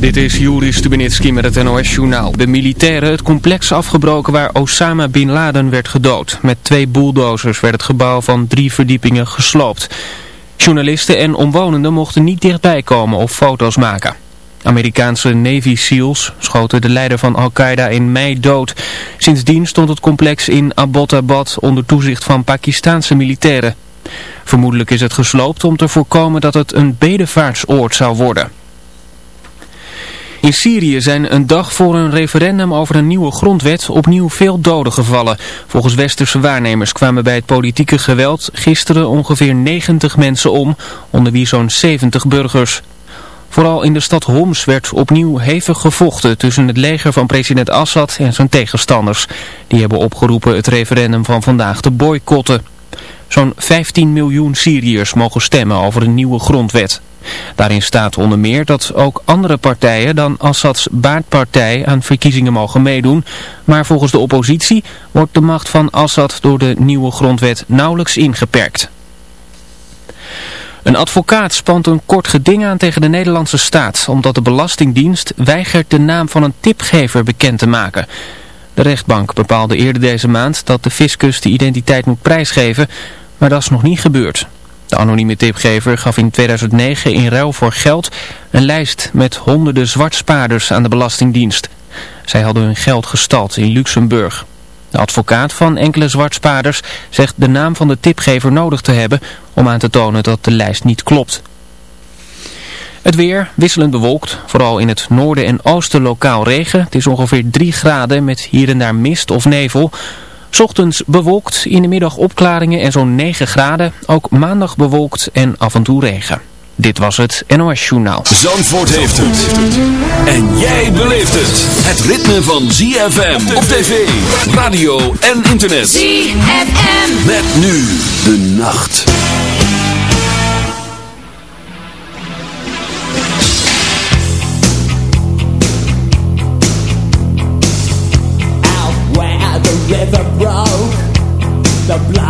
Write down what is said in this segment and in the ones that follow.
Dit is Juri Stubenitski met het NOS-journaal. De militairen het complex afgebroken waar Osama Bin Laden werd gedood. Met twee bulldozers werd het gebouw van drie verdiepingen gesloopt. Journalisten en omwonenden mochten niet dichtbij komen of foto's maken. Amerikaanse Navy SEALs schoten de leider van Al-Qaeda in mei dood. Sindsdien stond het complex in Abbottabad onder toezicht van Pakistanse militairen. Vermoedelijk is het gesloopt om te voorkomen dat het een bedevaartsoord zou worden. In Syrië zijn een dag voor een referendum over een nieuwe grondwet opnieuw veel doden gevallen. Volgens westerse waarnemers kwamen bij het politieke geweld gisteren ongeveer 90 mensen om, onder wie zo'n 70 burgers. Vooral in de stad Homs werd opnieuw hevig gevochten tussen het leger van president Assad en zijn tegenstanders. Die hebben opgeroepen het referendum van vandaag te boycotten. Zo'n 15 miljoen Syriërs mogen stemmen over een nieuwe grondwet. Daarin staat onder meer dat ook andere partijen dan Assads baardpartij aan verkiezingen mogen meedoen. Maar volgens de oppositie wordt de macht van Assad door de nieuwe grondwet nauwelijks ingeperkt. Een advocaat spant een kort geding aan tegen de Nederlandse staat, omdat de Belastingdienst weigert de naam van een tipgever bekend te maken. De rechtbank bepaalde eerder deze maand dat de fiscus de identiteit moet prijsgeven, maar dat is nog niet gebeurd. De anonieme tipgever gaf in 2009 in ruil voor geld een lijst met honderden zwartspaarders aan de Belastingdienst. Zij hadden hun geld gestald in Luxemburg. De advocaat van enkele zwartspaarders zegt de naam van de tipgever nodig te hebben om aan te tonen dat de lijst niet klopt. Het weer wisselend bewolkt, vooral in het noorden en oosten lokaal regen. Het is ongeveer 3 graden met hier en daar mist of nevel. Ochtends bewolkt, in de middag opklaringen en zo'n 9 graden. Ook maandag bewolkt en af en toe regen. Dit was het NOS Journaal. Zandvoort heeft het. En jij beleeft het. Het ritme van ZFM op tv, radio en internet. ZFM. Met nu de nacht. never broke the blood.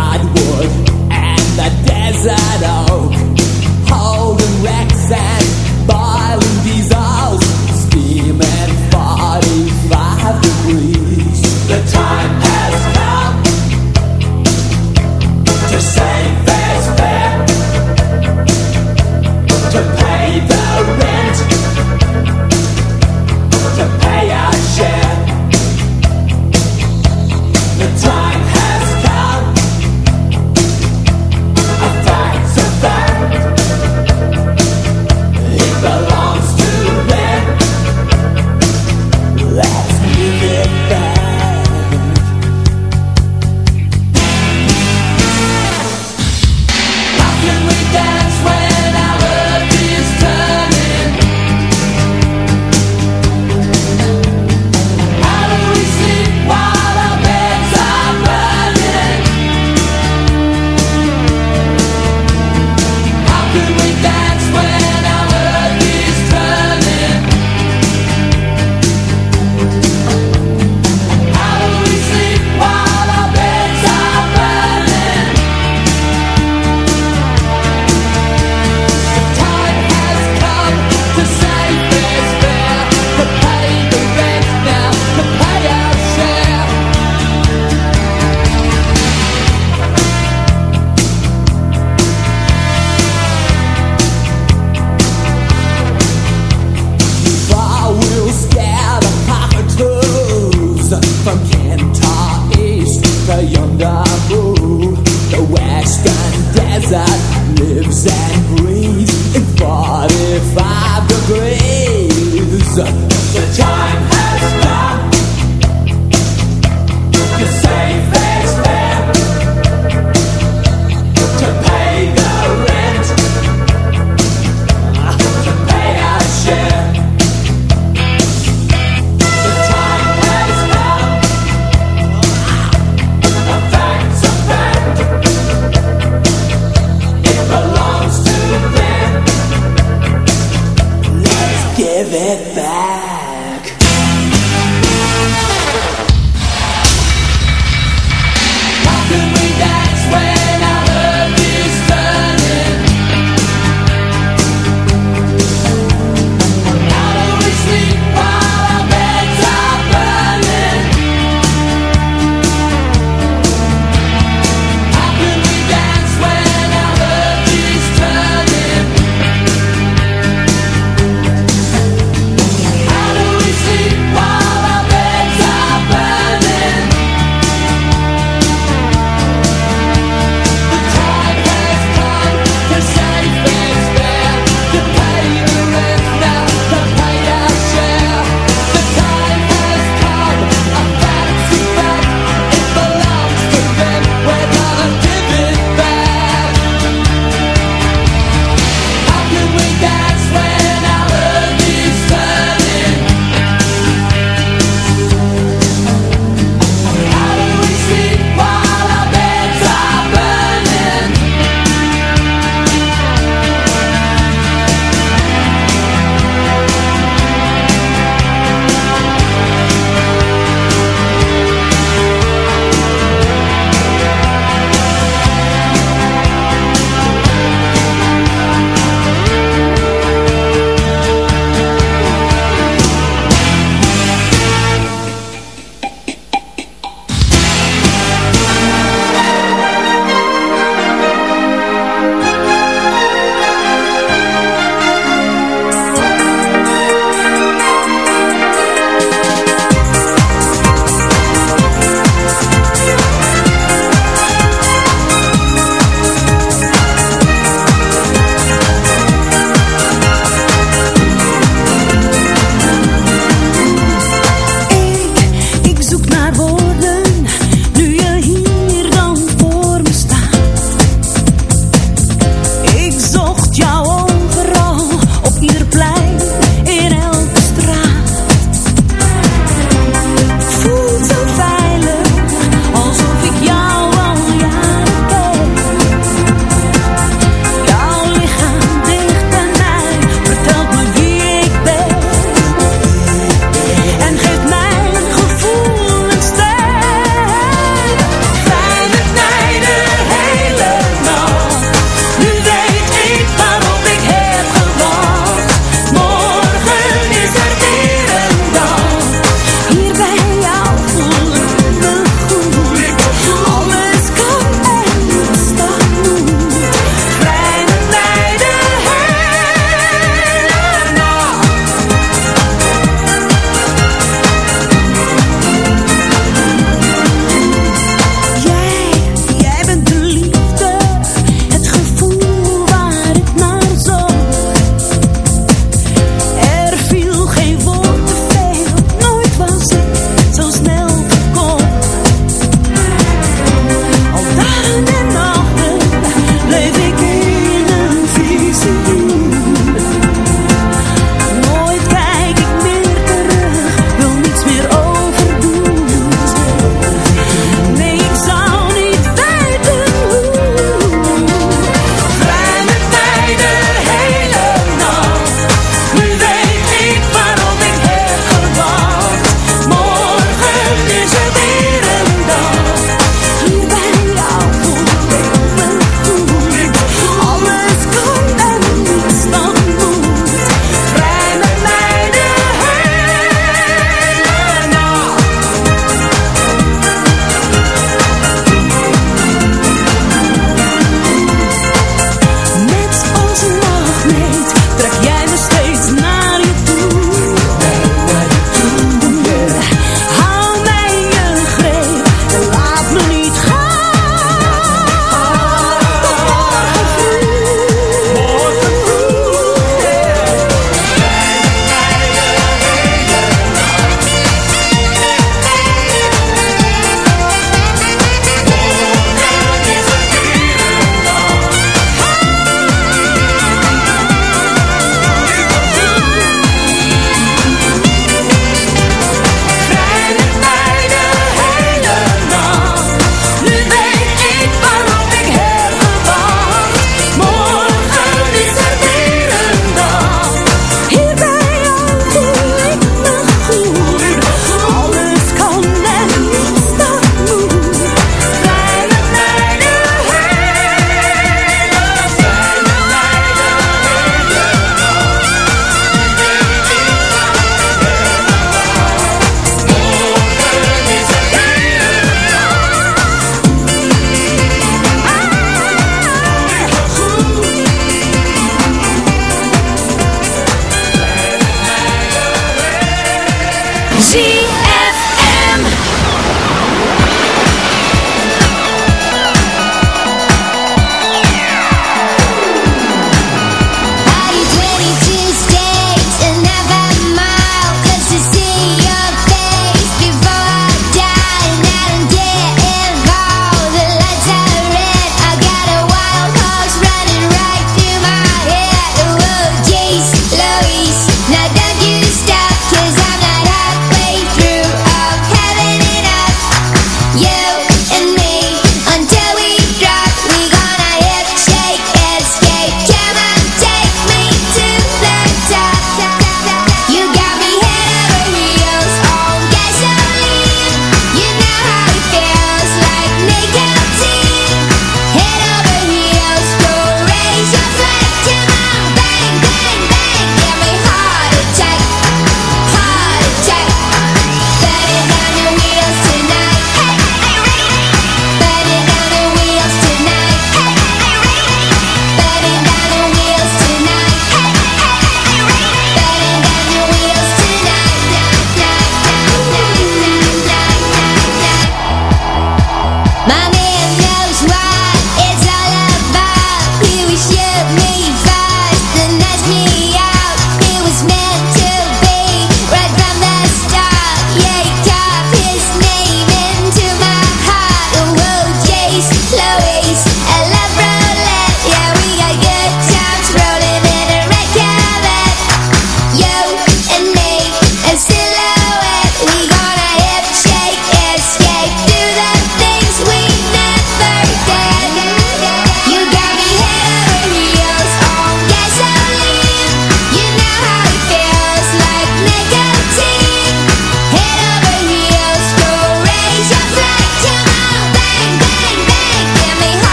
get down.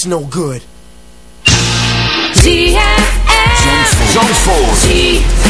Credit's no good. ZFM. Zandvoort. ZFM.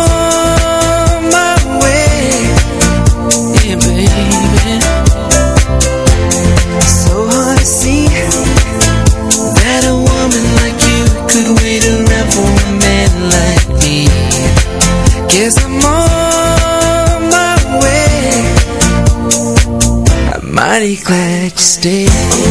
Stay. day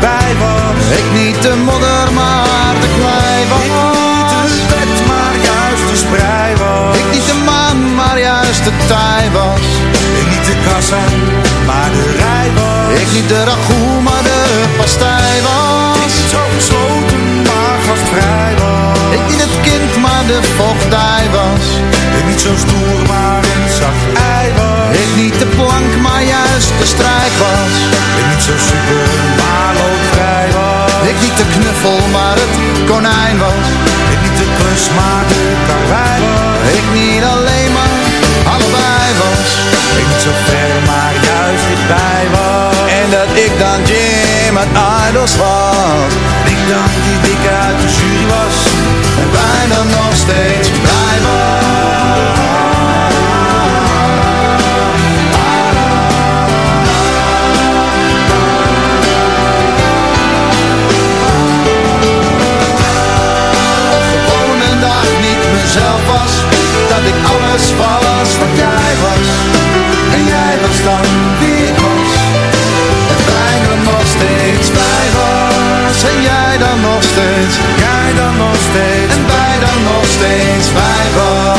bij was Ik niet de modder, maar de klei was Ik niet de wet, maar juist de sprei was Ik niet de maan, maar juist de tij was Ik niet de kassa, maar de rij was Ik niet de ragout, maar de pastij was Ik niet zo gesloten, maar gastvrij was ik niet het kind, maar de vochtdij was. Ik niet zo stoer, maar een zacht ei was. Ik niet de plank, maar juist de strijd was. Ik niet zo super, was. Ik niet de knuffel, maar het konijn was. Ik niet de klus, maar de karwei was. Ik niet alleen, maar allebei was. Ik niet zo ver, maar juist dichtbij was. En dat ik dan Jim uit Idols was. Ik dan die dikke uit steeds. Jij dan nog steeds. En wij dan nog steeds. Bij was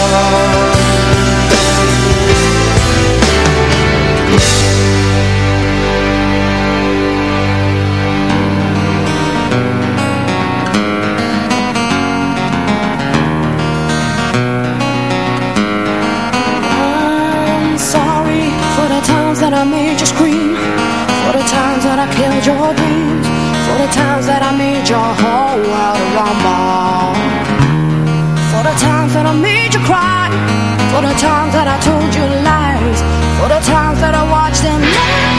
times that I made you cry. For the times that I told you lies. For the times that I watched them. let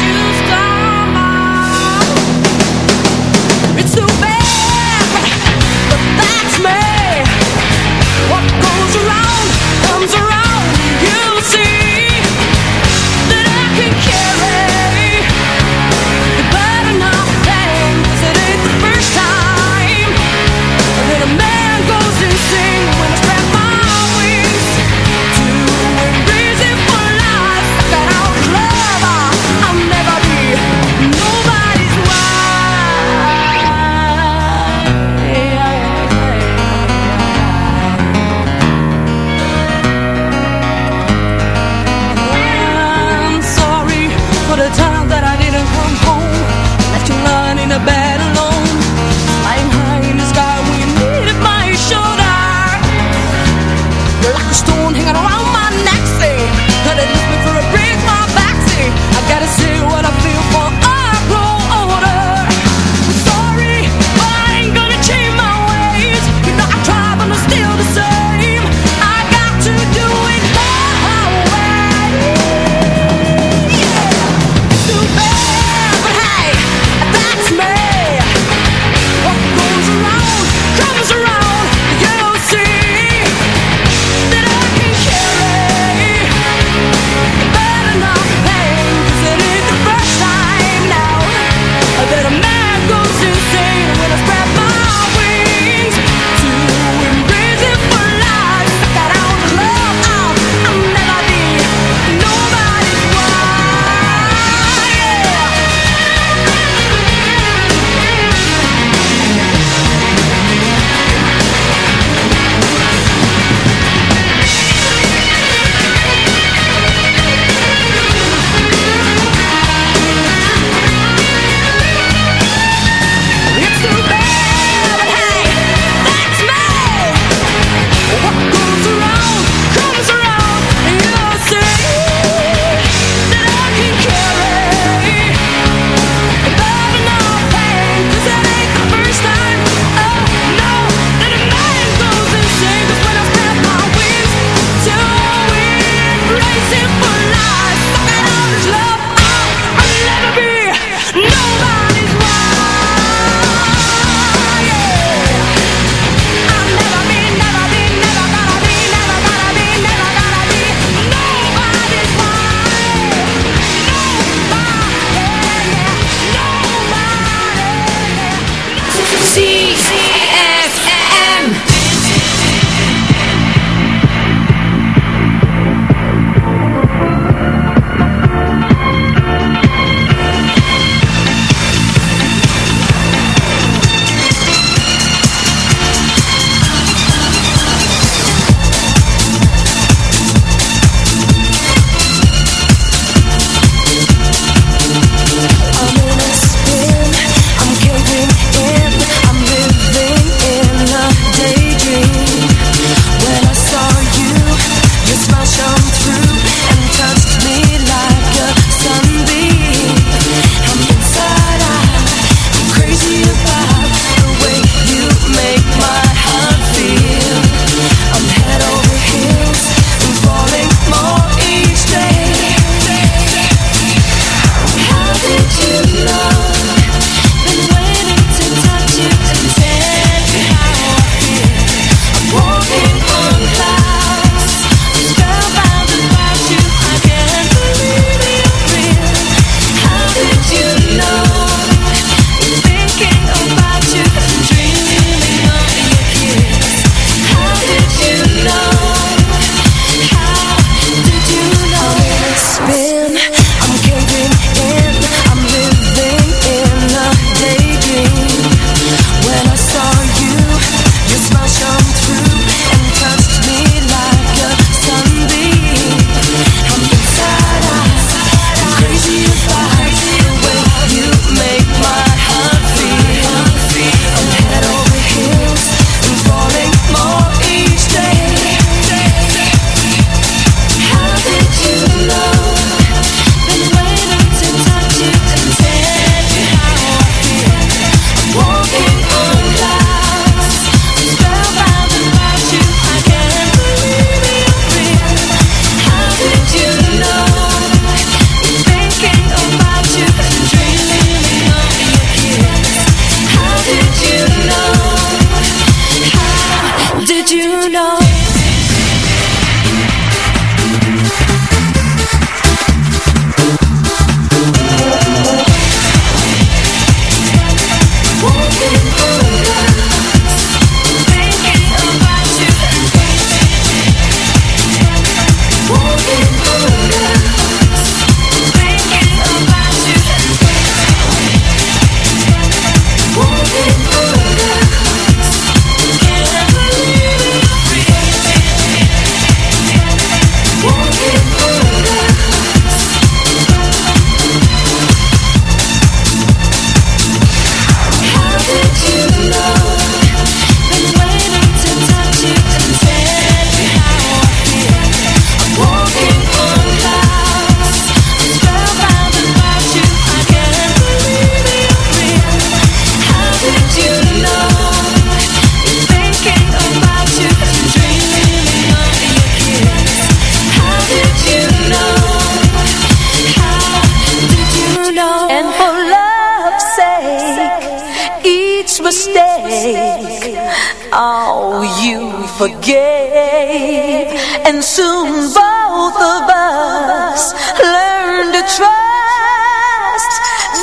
forgave. And soon both of us learned to trust.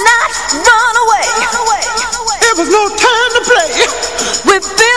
Not run away. It was no time to play. With this